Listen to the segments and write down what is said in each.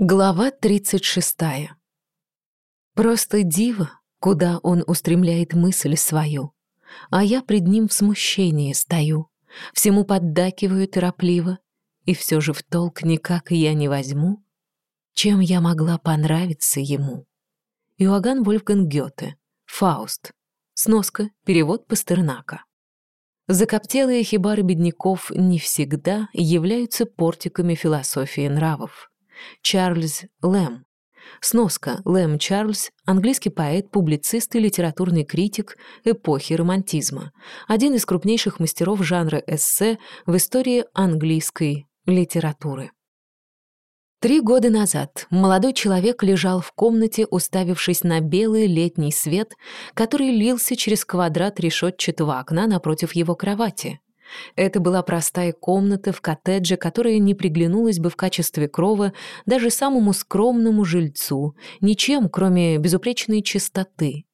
Глава 36. Просто диво, куда он устремляет мысль свою, а я пред ним в смущении стою, всему поддакиваю торопливо, и все же в толк никак я не возьму, чем я могла понравиться ему. Иоганн Вольфганг Гёте, Фауст, сноска, перевод Пастернака. Закоптелые хибары бедняков не всегда являются портиками философии нравов. Чарльз Лэм. Сноска. Лэм Чарльз – английский поэт, публицист и литературный критик эпохи романтизма. Один из крупнейших мастеров жанра эссе в истории английской литературы. Три года назад молодой человек лежал в комнате, уставившись на белый летний свет, который лился через квадрат решетчатого окна напротив его кровати. Это была простая комната в коттедже, которая не приглянулась бы в качестве крова даже самому скромному жильцу, ничем, кроме безупречной чистоты.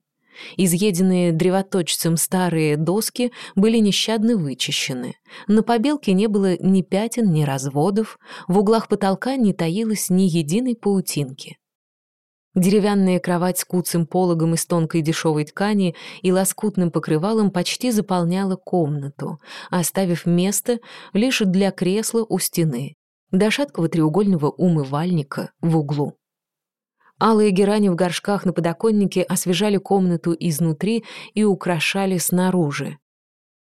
Изъеденные древоточцем старые доски были нещадно вычищены. На побелке не было ни пятен, ни разводов, в углах потолка не таилось ни единой паутинки. Деревянная кровать с куцым пологом из тонкой дешевой ткани и лоскутным покрывалом почти заполняла комнату, оставив место лишь для кресла у стены, до шаткого треугольного умывальника в углу. Алые герани в горшках на подоконнике освежали комнату изнутри и украшали снаружи.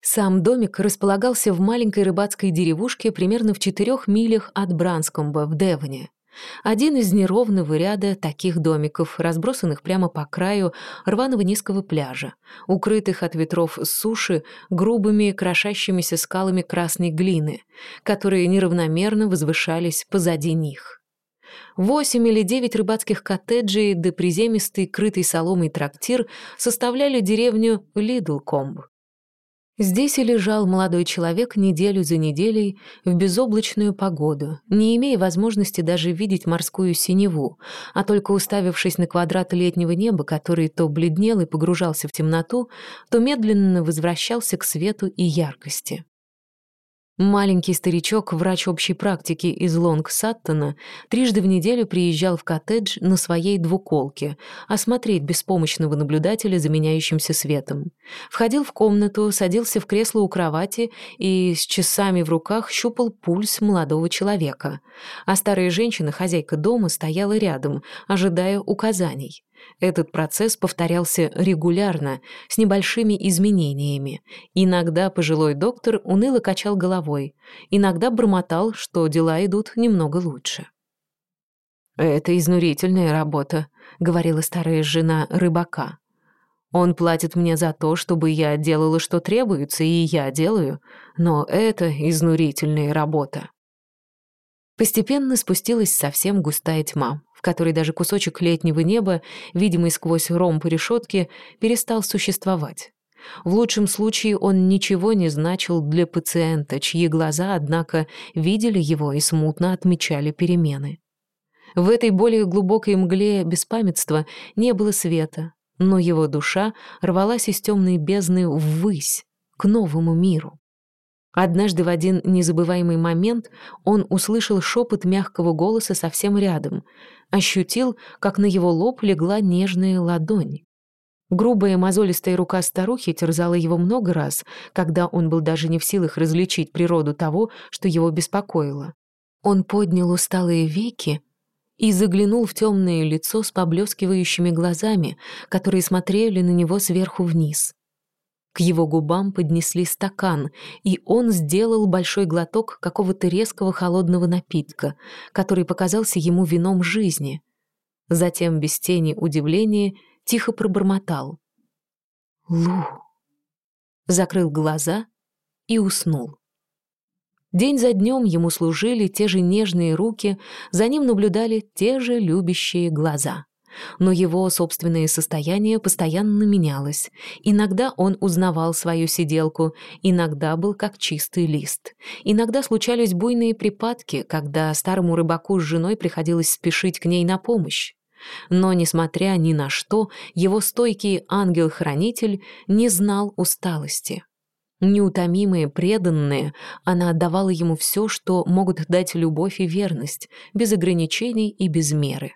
Сам домик располагался в маленькой рыбацкой деревушке примерно в четырех милях от Бранскомба в Девоне. Один из неровного ряда таких домиков, разбросанных прямо по краю рваного низкого пляжа, укрытых от ветров с суши грубыми крошащимися скалами красной глины, которые неравномерно возвышались позади них. Восемь или девять рыбацких коттеджей да приземистый, крытый соломой трактир составляли деревню Лидлкомб. Здесь и лежал молодой человек неделю за неделей в безоблачную погоду, не имея возможности даже видеть морскую синеву, а только уставившись на квадрат летнего неба, который то бледнел и погружался в темноту, то медленно возвращался к свету и яркости. Маленький старичок, врач общей практики из Лонг-Саттона, трижды в неделю приезжал в коттедж на своей двуколке, осмотреть беспомощного наблюдателя за меняющимся светом. Входил в комнату, садился в кресло у кровати и с часами в руках щупал пульс молодого человека. А старая женщина, хозяйка дома, стояла рядом, ожидая указаний. Этот процесс повторялся регулярно, с небольшими изменениями. Иногда пожилой доктор уныло качал головой, иногда бормотал, что дела идут немного лучше. «Это изнурительная работа», — говорила старая жена рыбака. «Он платит мне за то, чтобы я делала, что требуется, и я делаю, но это изнурительная работа». Постепенно спустилась совсем густая тьма которой даже кусочек летнего неба, видимый сквозь ромб решетки, перестал существовать. В лучшем случае он ничего не значил для пациента, чьи глаза, однако, видели его и смутно отмечали перемены. В этой более глубокой мгле беспамятства не было света, но его душа рвалась из темной бездны ввысь, к новому миру. Однажды в один незабываемый момент он услышал шепот мягкого голоса совсем рядом, ощутил, как на его лоб легла нежная ладонь. Грубая мозолистая рука старухи терзала его много раз, когда он был даже не в силах различить природу того, что его беспокоило. Он поднял усталые веки и заглянул в темное лицо с поблескивающими глазами, которые смотрели на него сверху вниз. К его губам поднесли стакан, и он сделал большой глоток какого-то резкого холодного напитка, который показался ему вином жизни. Затем, без тени удивления, тихо пробормотал. «Лу!» Закрыл глаза и уснул. День за днем ему служили те же нежные руки, за ним наблюдали те же любящие глаза но его собственное состояние постоянно менялось. Иногда он узнавал свою сиделку, иногда был как чистый лист. Иногда случались буйные припадки, когда старому рыбаку с женой приходилось спешить к ней на помощь. Но, несмотря ни на что, его стойкий ангел-хранитель не знал усталости. Неутомимая, преданная, она отдавала ему все, что могут дать любовь и верность, без ограничений и без меры.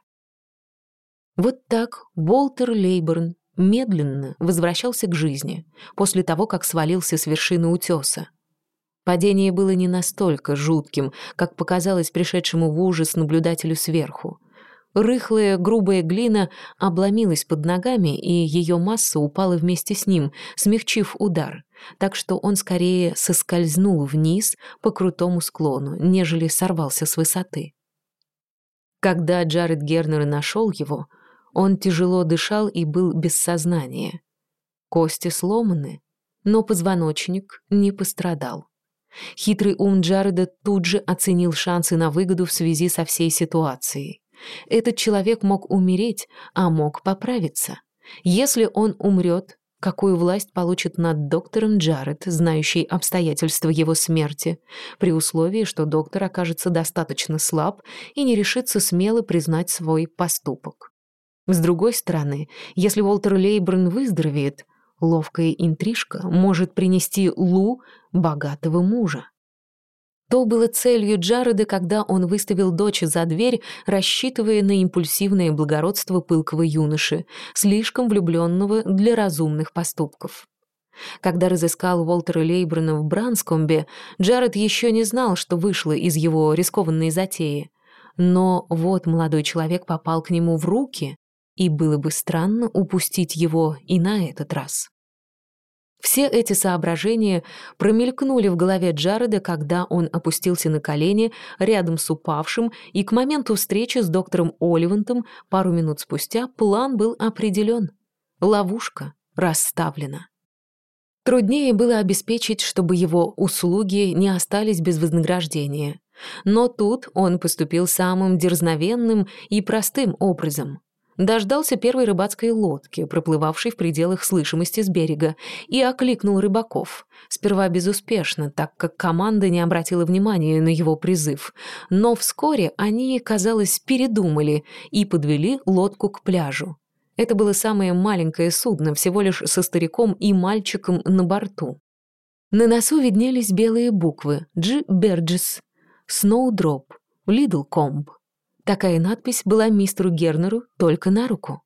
Вот так Уолтер Лейборн медленно возвращался к жизни после того, как свалился с вершины утеса. Падение было не настолько жутким, как показалось пришедшему в ужас наблюдателю сверху. Рыхлая, грубая глина обломилась под ногами, и ее масса упала вместе с ним, смягчив удар, так что он скорее соскользнул вниз по крутому склону, нежели сорвался с высоты. Когда Джаред Гернер нашел его, он тяжело дышал и был без сознания. Кости сломаны, но позвоночник не пострадал. Хитрый ум Джареда тут же оценил шансы на выгоду в связи со всей ситуацией. Этот человек мог умереть, а мог поправиться. Если он умрет, какую власть получит над доктором Джаред, знающий обстоятельства его смерти, при условии, что доктор окажется достаточно слаб и не решится смело признать свой поступок. С другой стороны, если Уолтер Лейбрн выздоровеет, ловкая интрижка может принести Лу богатого мужа. То было целью Джареда, когда он выставил дочь за дверь, рассчитывая на импульсивное благородство пылкого юноши, слишком влюбленного для разумных поступков. Когда разыскал Уолтера Лейбрана в Бранскомбе, Джаред еще не знал, что вышло из его рискованной затеи. Но вот молодой человек попал к нему в руки, и было бы странно упустить его и на этот раз. Все эти соображения промелькнули в голове Джареда, когда он опустился на колени рядом с упавшим, и к моменту встречи с доктором Оливантом пару минут спустя план был определен. Ловушка расставлена. Труднее было обеспечить, чтобы его услуги не остались без вознаграждения. Но тут он поступил самым дерзновенным и простым образом дождался первой рыбацкой лодки, проплывавшей в пределах слышимости с берега, и окликнул рыбаков. Сперва безуспешно, так как команда не обратила внимания на его призыв. Но вскоре они, казалось, передумали и подвели лодку к пляжу. Это было самое маленькое судно, всего лишь со стариком и мальчиком на борту. На носу виднелись белые буквы «Дж. Берджес», «Сноудроп», «Лидлкомб». Такая надпись была мистеру Гернеру только на руку.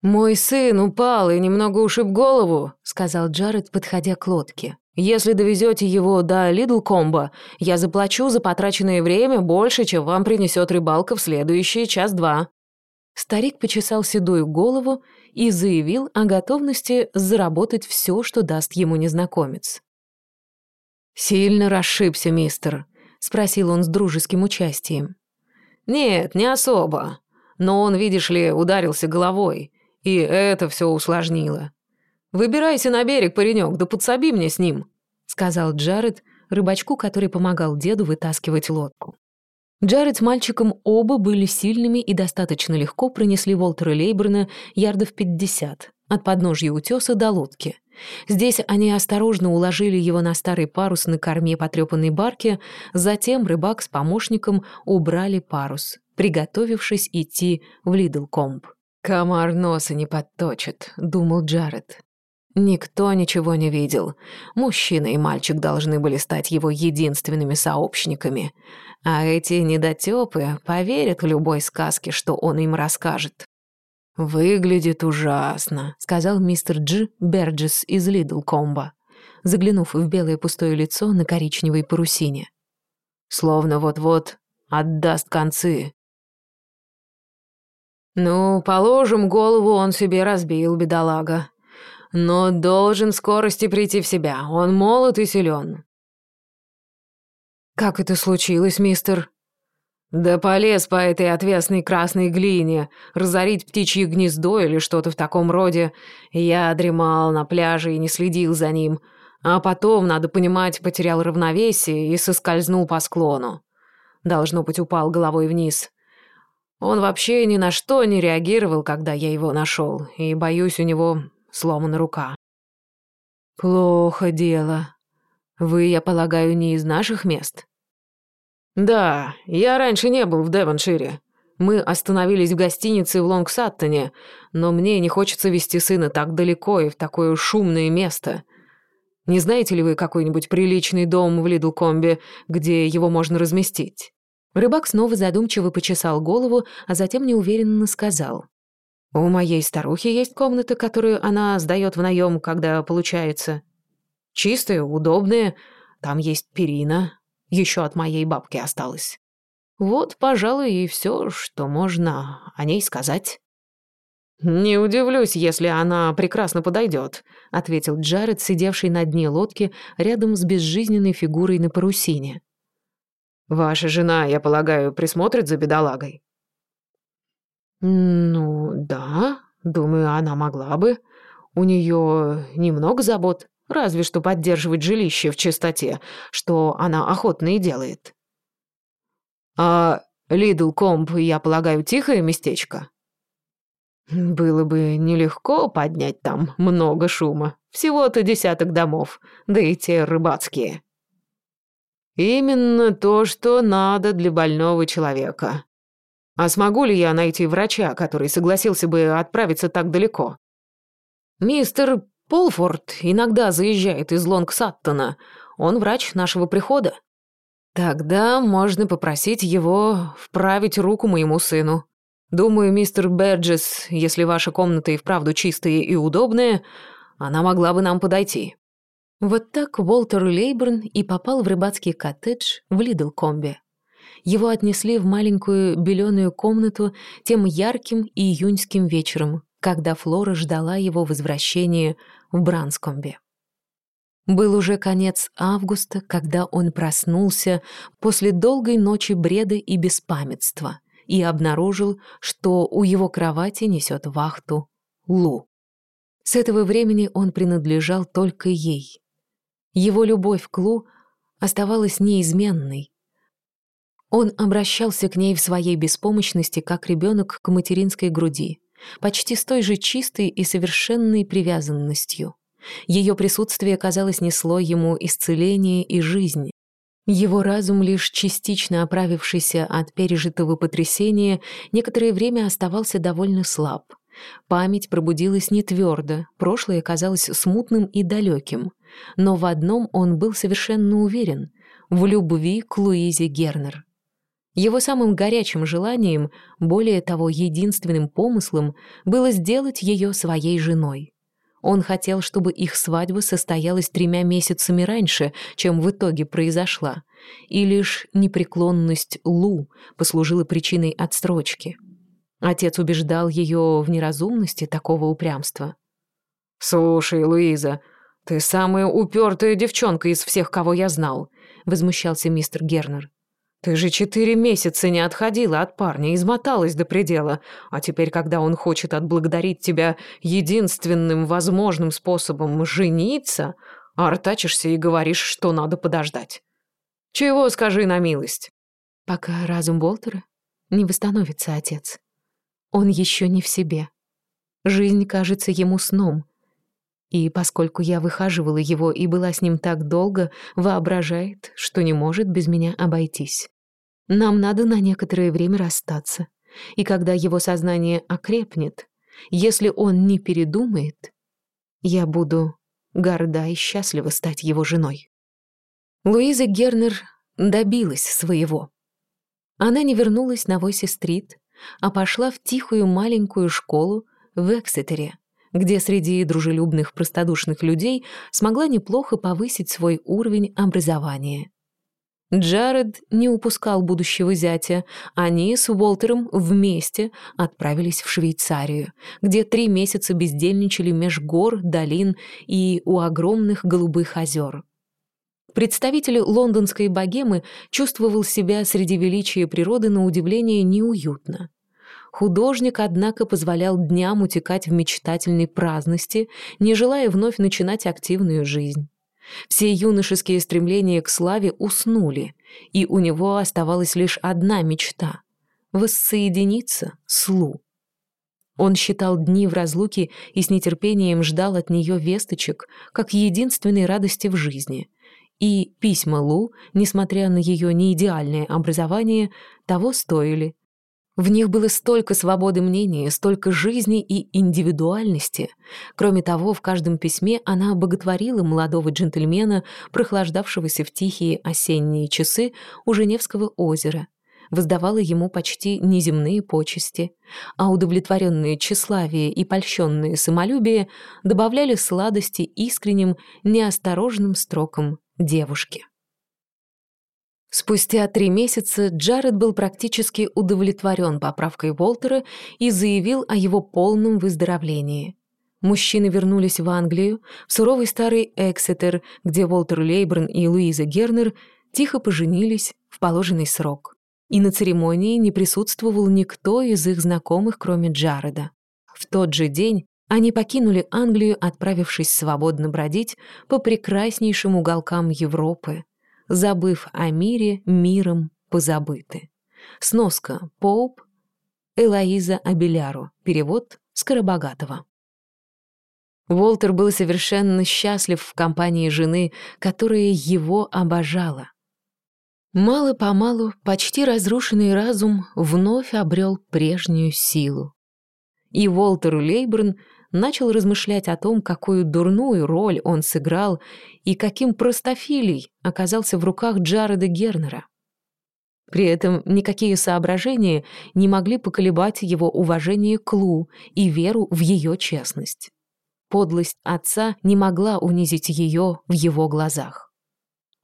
«Мой сын упал и немного ушиб голову», — сказал Джаред, подходя к лодке. «Если довезете его до Лидлкомба, я заплачу за потраченное время больше, чем вам принесет рыбалка в следующий час-два». Старик почесал седую голову и заявил о готовности заработать все, что даст ему незнакомец. «Сильно расшибся, мистер», — спросил он с дружеским участием. «Нет, не особо. Но он, видишь ли, ударился головой, и это все усложнило. Выбирайся на берег, паренек, да подсоби мне с ним», — сказал Джаред, рыбачку, который помогал деду вытаскивать лодку. Джаред с мальчиком оба были сильными и достаточно легко пронесли Волтера Лейберна ярдов пятьдесят от подножья утеса до лодки. Здесь они осторожно уложили его на старый парус на корме потрепанной барки, затем рыбак с помощником убрали парус, приготовившись идти в Лидлкомб. «Комар носа не подточит», — думал Джаред. Никто ничего не видел. Мужчина и мальчик должны были стать его единственными сообщниками. А эти недотёпы поверят в любой сказке, что он им расскажет. «Выглядит ужасно», — сказал мистер Дж. Берджес из Лидлкомба, заглянув в белое пустое лицо на коричневой парусине. «Словно вот-вот отдаст концы». «Ну, положим, голову он себе разбил, бедолага. Но должен скорости прийти в себя, он молод и силен». «Как это случилось, мистер?» Да полез по этой отвесной красной глине, разорить птичье гнездо или что-то в таком роде. Я дремал на пляже и не следил за ним. А потом, надо понимать, потерял равновесие и соскользнул по склону. Должно быть, упал головой вниз. Он вообще ни на что не реагировал, когда я его нашел, и, боюсь, у него сломана рука. Плохо дело. Вы, я полагаю, не из наших мест? «Да, я раньше не был в Девоншире. Мы остановились в гостинице в Лонгсаттоне, но мне не хочется вести сына так далеко и в такое шумное место. Не знаете ли вы какой-нибудь приличный дом в Лидлкомбе, где его можно разместить?» Рыбак снова задумчиво почесал голову, а затем неуверенно сказал. «У моей старухи есть комната, которую она сдает в наем, когда получается. Чистая, удобная, там есть перина, еще от моей бабки осталось. Вот, пожалуй, и все, что можно о ней сказать». «Не удивлюсь, если она прекрасно подойдет», — ответил Джаред, сидевший на дне лодки рядом с безжизненной фигурой на парусине. «Ваша жена, я полагаю, присмотрит за бедолагой?» «Ну, да, думаю, она могла бы. У нее немного забот, разве что поддерживать жилище в чистоте, что она охотно и делает». «А Лидл Комп, я полагаю, тихое местечко?» Было бы нелегко поднять там много шума. Всего-то десяток домов, да и те рыбацкие. Именно то, что надо для больного человека. А смогу ли я найти врача, который согласился бы отправиться так далеко? Мистер Полфорд иногда заезжает из Лонгсаттона. Он врач нашего прихода. Тогда можно попросить его вправить руку моему сыну. Думаю, мистер Берджес, если ваша комната и вправду чистая и удобная, она могла бы нам подойти». Вот так Уолтер Лейберн и попал в рыбацкий коттедж в Лидлкомбе. Его отнесли в маленькую беленую комнату тем ярким июньским вечером, когда Флора ждала его возвращения в Бранскомбе. Был уже конец августа, когда он проснулся после долгой ночи бреда и беспамятства и обнаружил, что у его кровати несет вахту Лу. С этого времени он принадлежал только ей. Его любовь к Лу оставалась неизменной. Он обращался к ней в своей беспомощности, как ребенок к материнской груди, почти с той же чистой и совершенной привязанностью. Ее присутствие, казалось, несло ему исцеление и жизнь, его разум, лишь частично оправившийся от пережитого потрясения, некоторое время оставался довольно слаб. Память пробудилась не твердо, прошлое казалось смутным и далеким. Но в одном он был совершенно уверен — в любви к Луизе Гернер. Его самым горячим желанием, более того, единственным помыслом, было сделать ее своей женой. Он хотел, чтобы их свадьба состоялась тремя месяцами раньше, чем в итоге произошла, и лишь непреклонность Лу послужила причиной отсрочки. Отец убеждал ее в неразумности такого упрямства. «Слушай, Луиза, ты самая упертая девчонка из всех, кого я знал», — возмущался мистер Гернер. Ты же четыре месяца не отходила от парня, измоталась до предела, а теперь, когда он хочет отблагодарить тебя единственным возможным способом жениться, артачишься и говоришь, что надо подождать. Чего, скажи на милость? Пока разум Болтера не восстановится, отец. Он еще не в себе. Жизнь кажется ему сном. И поскольку я выхаживала его и была с ним так долго, воображает, что не может без меня обойтись. Нам надо на некоторое время расстаться. И когда его сознание окрепнет, если он не передумает, я буду горда и счастлива стать его женой. Луиза Гернер добилась своего. Она не вернулась на Войси-стрит, а пошла в тихую маленькую школу в Эксетере, где среди дружелюбных простодушных людей смогла неплохо повысить свой уровень образования. Джаред не упускал будущего зятя. Они с Уолтером вместе отправились в Швейцарию, где три месяца бездельничали меж гор, долин и у огромных голубых озер. Представитель лондонской богемы чувствовал себя среди величия природы на удивление неуютно. Художник, однако, позволял дням утекать в мечтательной праздности, не желая вновь начинать активную жизнь. Все юношеские стремления к славе уснули, и у него оставалась лишь одна мечта — воссоединиться с Лу. Он считал дни в разлуке и с нетерпением ждал от нее весточек, как единственной радости в жизни. И письма Лу, несмотря на ее неидеальное образование, того стоили. В них было столько свободы мнения, столько жизни и индивидуальности. Кроме того, в каждом письме она боготворила молодого джентльмена, прохлаждавшегося в тихие осенние часы у Женевского озера, воздавала ему почти неземные почести, а удовлетворенные тщеславие и польщенные самолюбие добавляли сладости искренним, неосторожным строкам девушки. Спустя три месяца Джаред был практически удовлетворен поправкой Уолтера и заявил о его полном выздоровлении. Мужчины вернулись в Англию, в суровый старый Эксетер, где Уолтер Лейберн и Луиза Гернер тихо поженились в положенный срок. И на церемонии не присутствовал никто из их знакомых, кроме Джареда. В тот же день они покинули Англию, отправившись свободно бродить по прекраснейшим уголкам Европы, забыв о мире, миром позабыты. Сноска Поуп, Элоиза Абеляру, перевод Скоробогатого. Уолтер был совершенно счастлив в компании жены, которая его обожала. Мало-помалу почти разрушенный разум вновь обрел прежнюю силу. И Уолтер Лейберн начал размышлять о том, какую дурную роль он сыграл и каким простофилей оказался в руках Джареда Гернера. При этом никакие соображения не могли поколебать его уважение к Лу и веру в ее честность. Подлость отца не могла унизить ее в его глазах.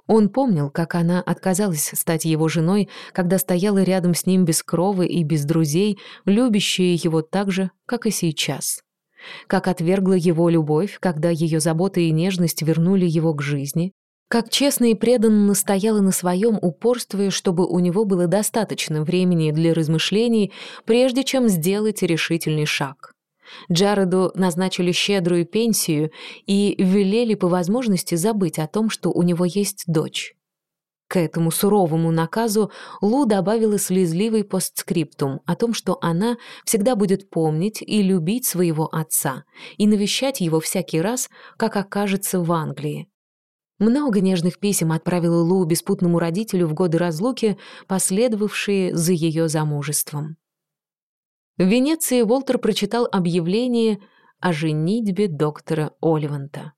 Он помнил, как она отказалась стать его женой, когда стояла рядом с ним без крови и без друзей, любящая его так же, как и сейчас как отвергла его любовь, когда ее забота и нежность вернули его к жизни, как честно и преданно настояла на своем, упорствуя, чтобы у него было достаточно времени для размышлений, прежде чем сделать решительный шаг. Джареду назначили щедрую пенсию и велели по возможности забыть о том, что у него есть дочь. К этому суровому наказу Лу добавила слезливый постскриптум о том, что она всегда будет помнить и любить своего отца и навещать его всякий раз, как окажется в Англии. Много нежных писем отправила Лу беспутному родителю в годы разлуки, последовавшие за ее замужеством. В Венеции Уолтер прочитал объявление о женитьбе доктора Оливанта.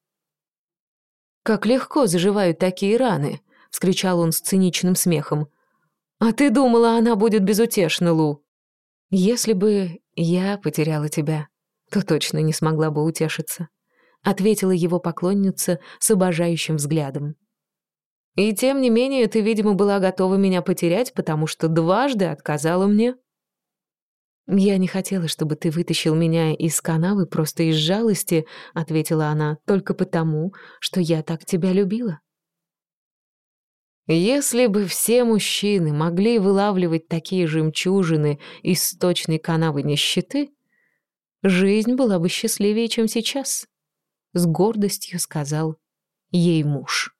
«Как легко заживают такие раны», — вскричал он с циничным смехом. «А ты думала, она будет безутешна, Лу?» «Если бы я потеряла тебя, то точно не смогла бы утешиться», — ответила его поклонница с обожающим взглядом. «И тем не менее ты, видимо, была готова меня потерять, потому что дважды отказала мне». «Я не хотела, чтобы ты вытащил меня из канавы просто из жалости», — ответила она, «только потому, что я так тебя любила». Если бы все мужчины могли вылавливать такие жемчужины из сточной канавы нищеты, жизнь была бы счастливее, чем сейчас, — с гордостью сказал ей муж.